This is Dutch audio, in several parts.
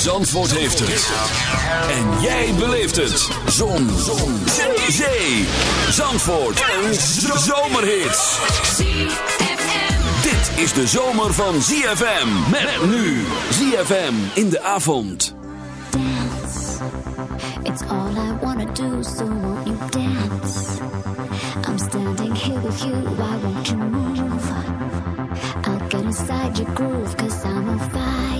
Zandvoort heeft het. En jij beleeft het. Zon. Zon. Zee. Zandvoort. Een zomerhit. Dit is de zomer van ZFM. Met nu. ZFM in de avond. dance. It's all I wanna do, so won't you dance? I'm standing here with you, why won't you move? I'll get inside your groove, cause I'm on fire,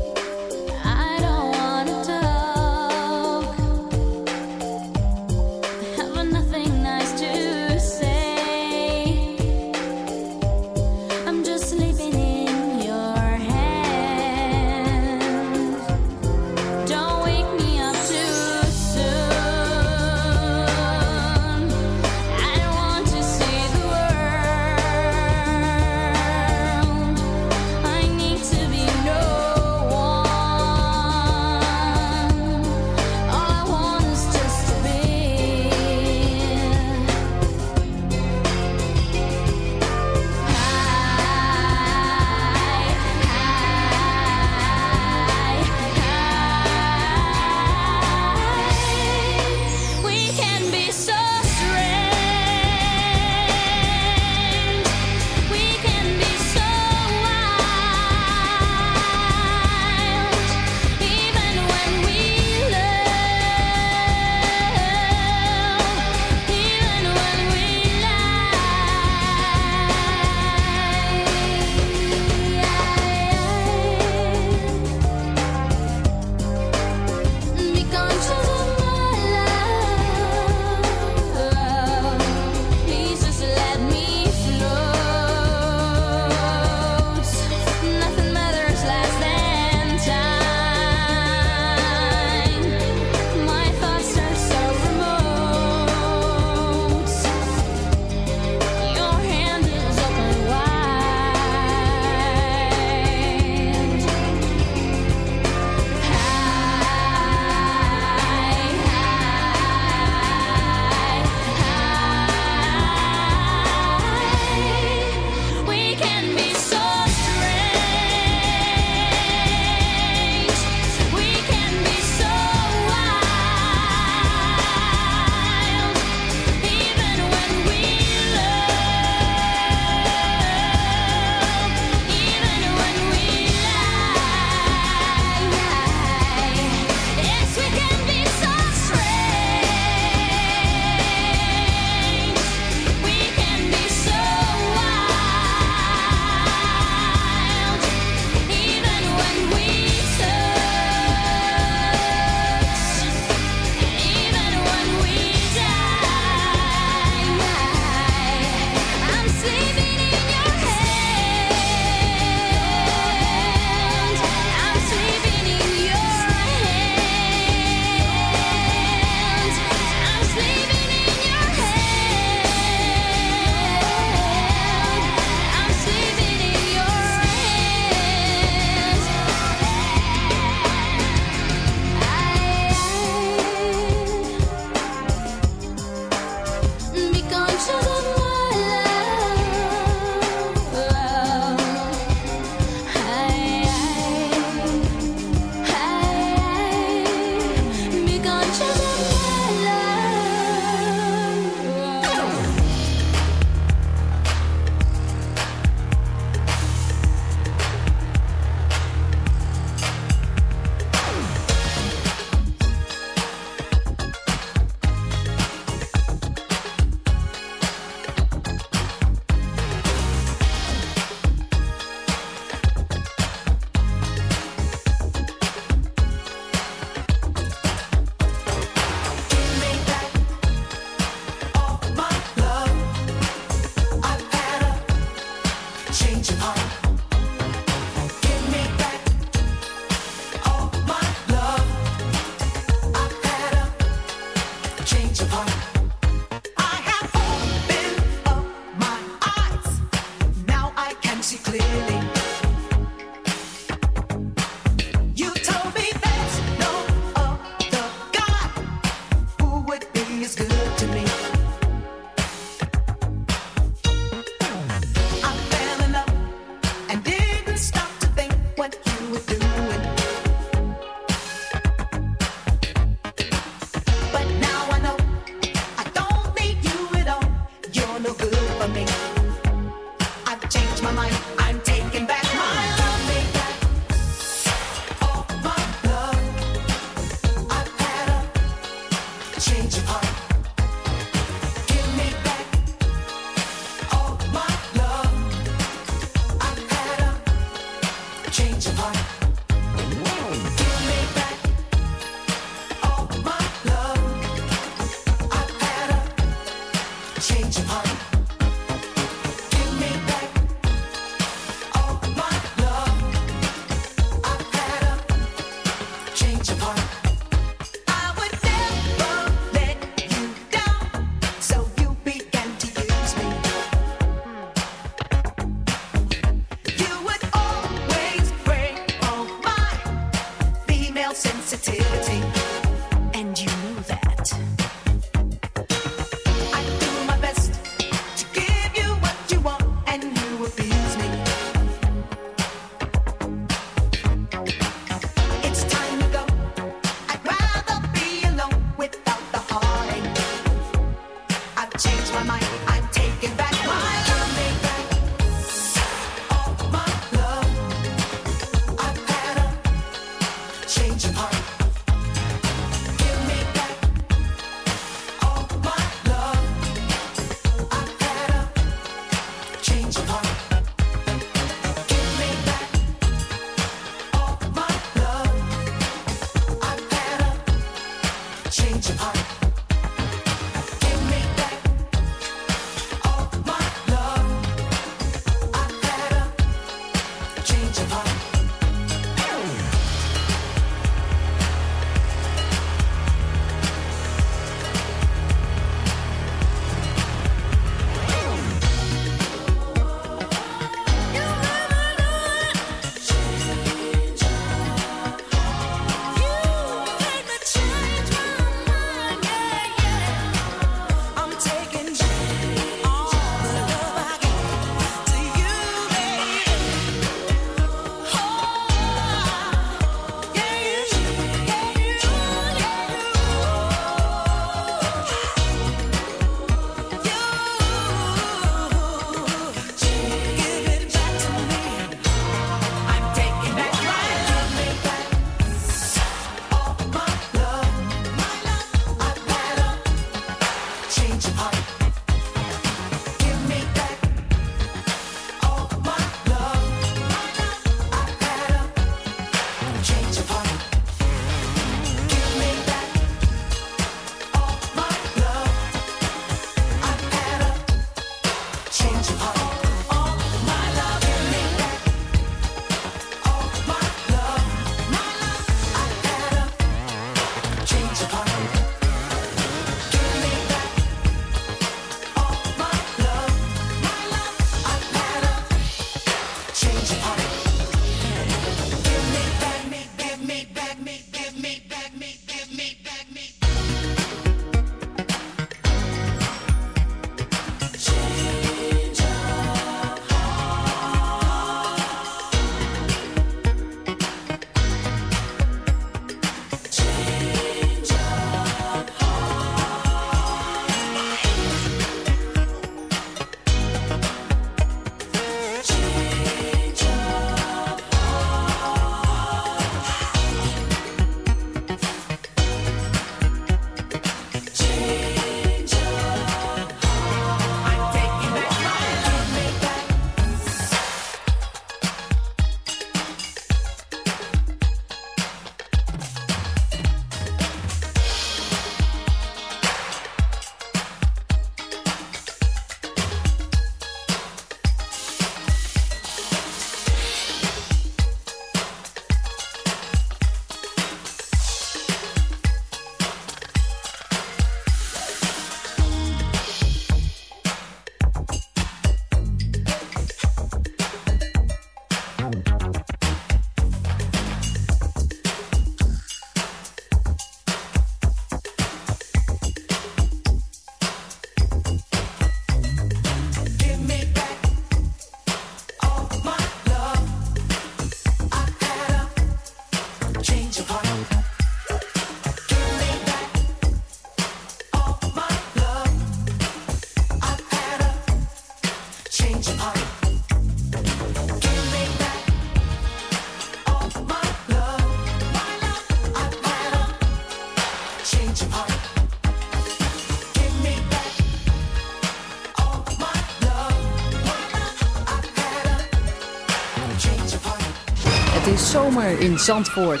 zomer in Zandvoort.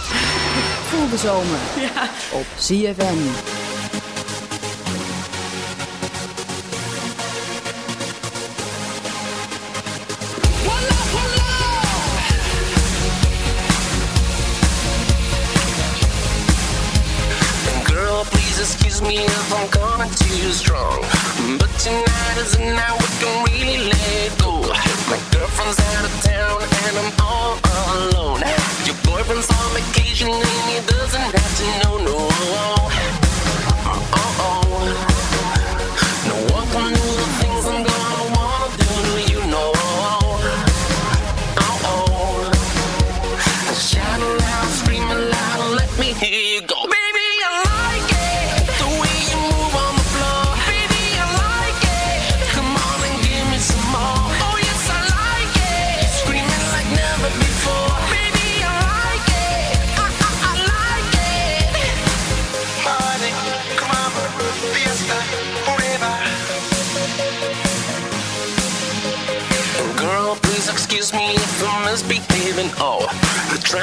Voel de zomer ja. op CFM. strong. But tonight is the night we really let go. My girlfriend's out of town and I'm all alone. Your boyfriend's on vacation and he doesn't have to know. No, oh, oh. no one can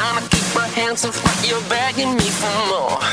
trying to keep my hands off, but you're begging me for more.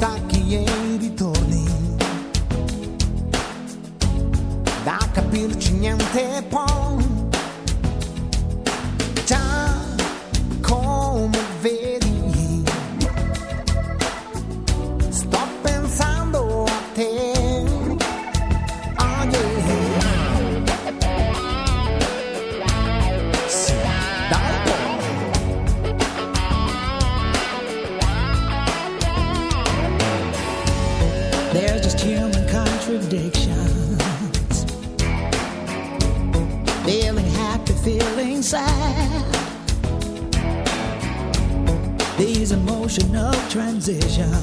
stacchi e ritorni. Da capirci niente poi. transition.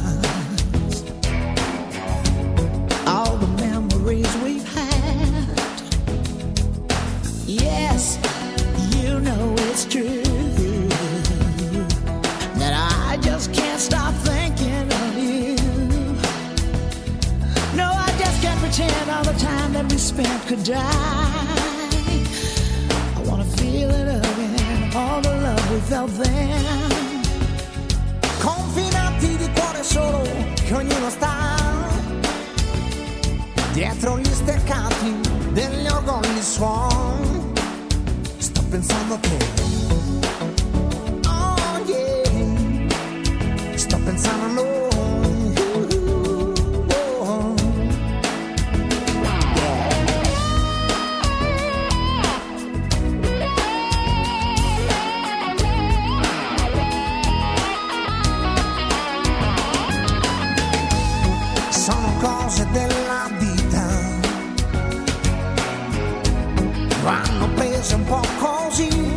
Vanno prese un po' così.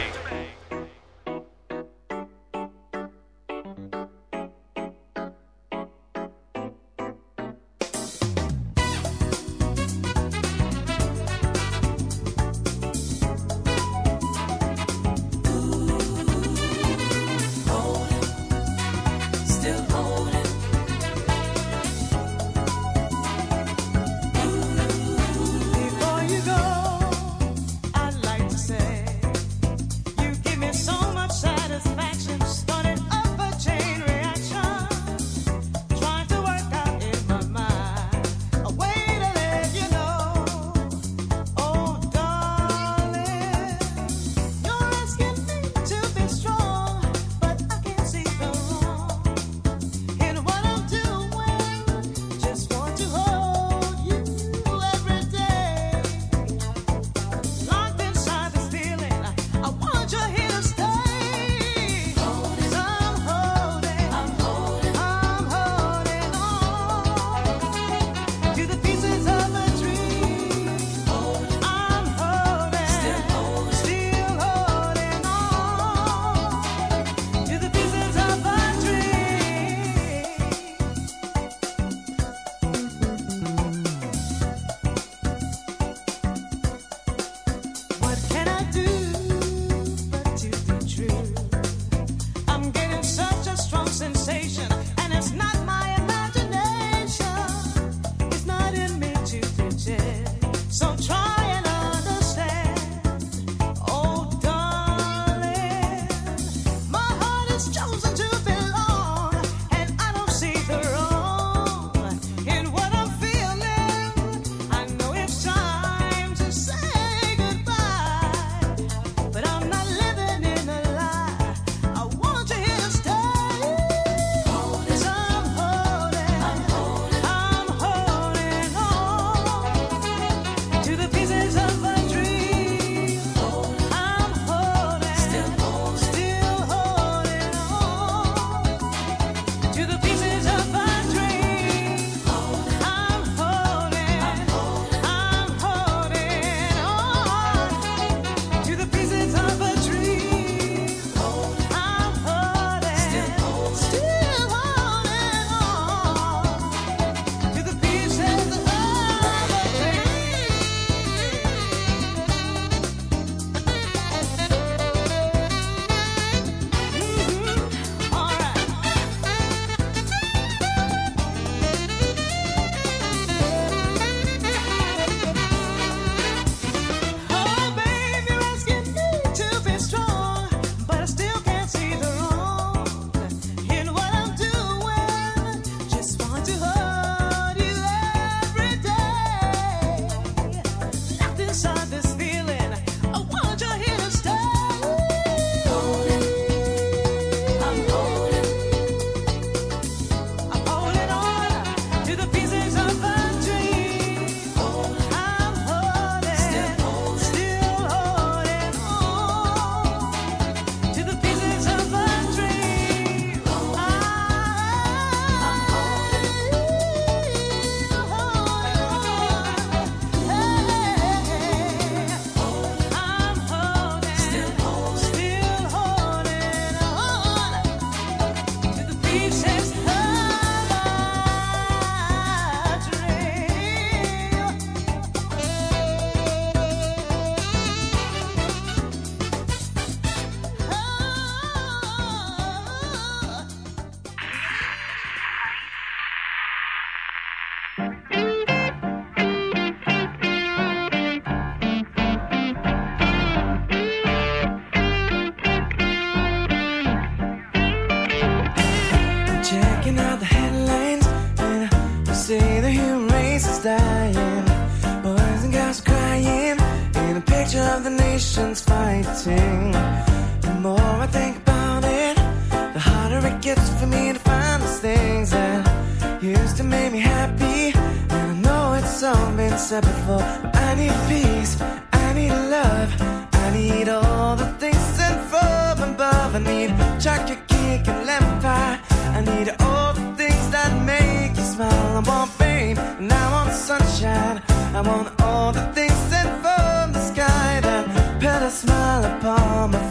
Chocolate cake and lemon pie. I need all the things that make you smile. I want fame and I want sunshine. I want all the things sent from the sky that put a smile upon my face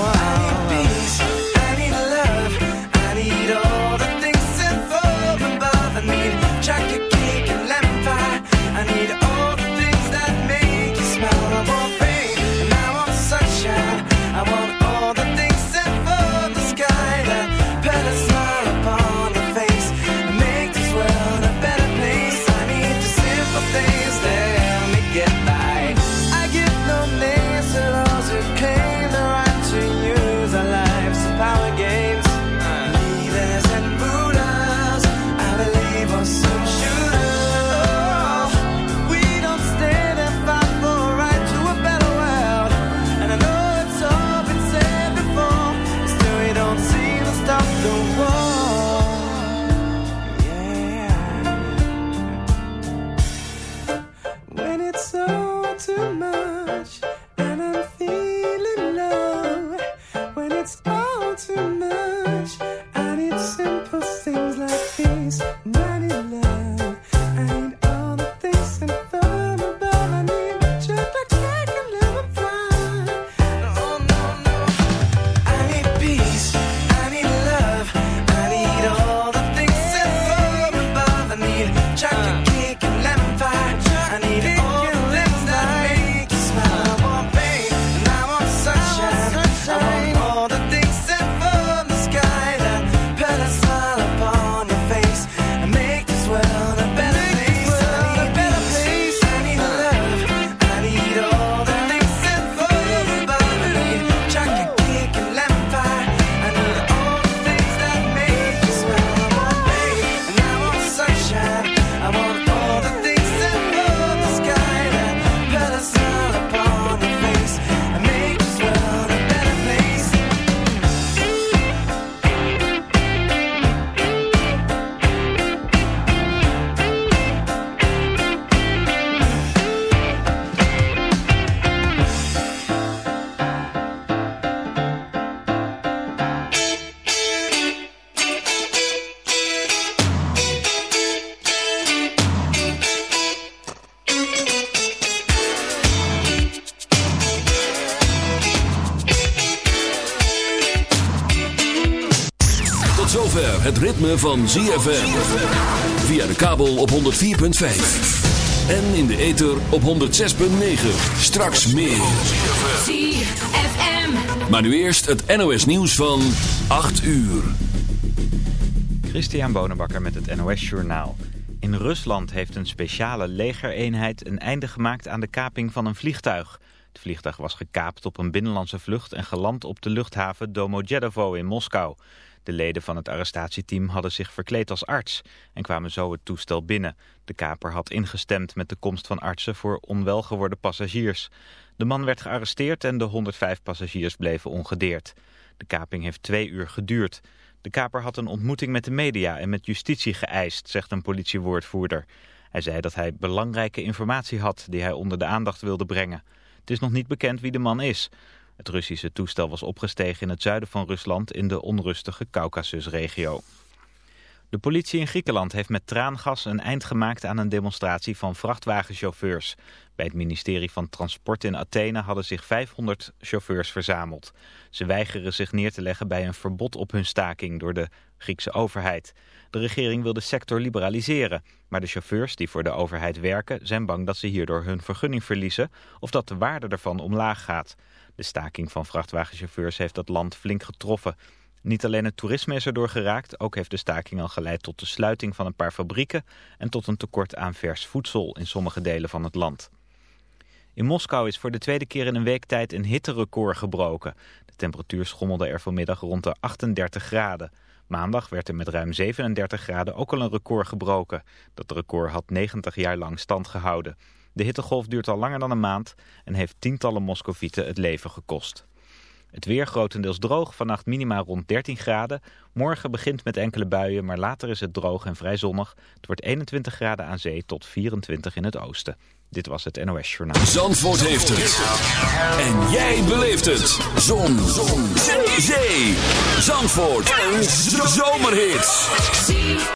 running low. Ritme van ZFM. Via de kabel op 104.5. En in de ether op 106.9. Straks meer. ZFM. Maar nu eerst het NOS nieuws van 8 uur. Christian Bonenbakker met het NOS Journaal. In Rusland heeft een speciale legereenheid een einde gemaakt aan de kaping van een vliegtuig. Vliegtuig was gekaapt op een binnenlandse vlucht en geland op de luchthaven Domodedovo in Moskou. De leden van het arrestatieteam hadden zich verkleed als arts en kwamen zo het toestel binnen. De kaper had ingestemd met de komst van artsen voor onwel geworden passagiers. De man werd gearresteerd en de 105 passagiers bleven ongedeerd. De kaping heeft twee uur geduurd. De kaper had een ontmoeting met de media en met justitie geëist, zegt een politiewoordvoerder. Hij zei dat hij belangrijke informatie had die hij onder de aandacht wilde brengen. Het is nog niet bekend wie de man is. Het Russische toestel was opgestegen in het zuiden van Rusland in de onrustige Caucasusregio. De politie in Griekenland heeft met traangas een eind gemaakt aan een demonstratie van vrachtwagenchauffeurs. Bij het ministerie van Transport in Athene hadden zich 500 chauffeurs verzameld. Ze weigeren zich neer te leggen bij een verbod op hun staking door de Griekse overheid. De regering wil de sector liberaliseren, maar de chauffeurs die voor de overheid werken zijn bang dat ze hierdoor hun vergunning verliezen of dat de waarde ervan omlaag gaat. De staking van vrachtwagenchauffeurs heeft dat land flink getroffen. Niet alleen het toerisme is erdoor geraakt, ook heeft de staking al geleid tot de sluiting van een paar fabrieken en tot een tekort aan vers voedsel in sommige delen van het land. In Moskou is voor de tweede keer in een week tijd een hitterecord gebroken. De temperatuur schommelde er vanmiddag rond de 38 graden. Maandag werd er met ruim 37 graden ook al een record gebroken. Dat record had 90 jaar lang stand gehouden. De hittegolf duurt al langer dan een maand en heeft tientallen Moscovieten het leven gekost. Het weer grotendeels droog, vannacht minima rond 13 graden. Morgen begint met enkele buien, maar later is het droog en vrij zonnig. Het wordt 21 graden aan zee tot 24 in het oosten. Dit was het NOS Journaal. Zandvoort heeft het. En jij beleeft het. Zon. Zon. Zee. Zandvoort. Een zomerhit.